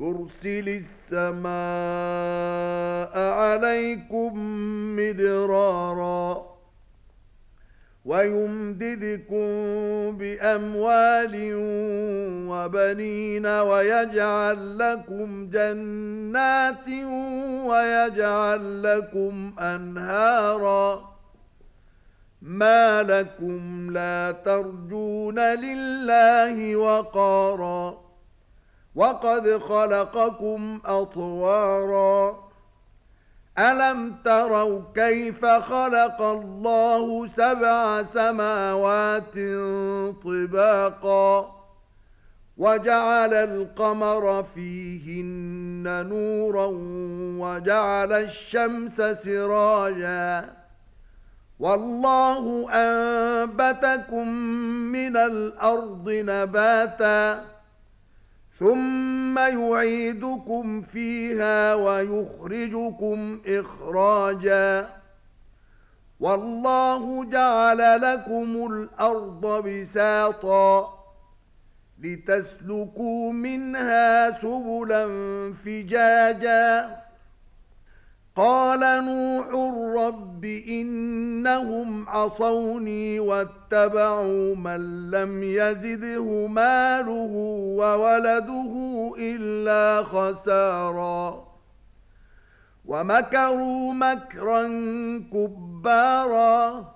يرسل السماء عليكم مدرارا ويمددكم بأموال وبنين ويجعل لكم جنات ويجعل لكم أنهارا ما لكم لا ترجون لله وقارا وَقَدْ خَلَقَكُمْ أَطْوَارًا أَلَمْ تَرَوْا كَيْفَ خَلَقَ اللَّهُ سَبْعَ سَمَاوَاتٍ طِبَاقًا وَجَعَلَ الْقَمَرَ فِيهِنَّ نُورًا وَجَعَلَ الشَّمْسَ سِرَاجًا وَاللَّهُ أَنبَتَكُم مِّنَ الْأَرْضِ نَبَاتًا ثم يعيدكم فيها ويخرجكم إخراجا. والله جعل لكم الأرض بساطا لتسلكوا منها سبلا فجاجا. قال نوح رب إن إنهم عصوني واتبعوا من لم يزده ماله وولده إلا خسارا. ومكروا مكرا كبارا.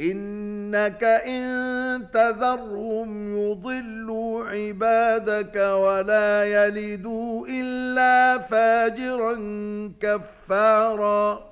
إنك إن تذرهم يضلوا عبادك ولا يلدوا إلا فاجرا كفارا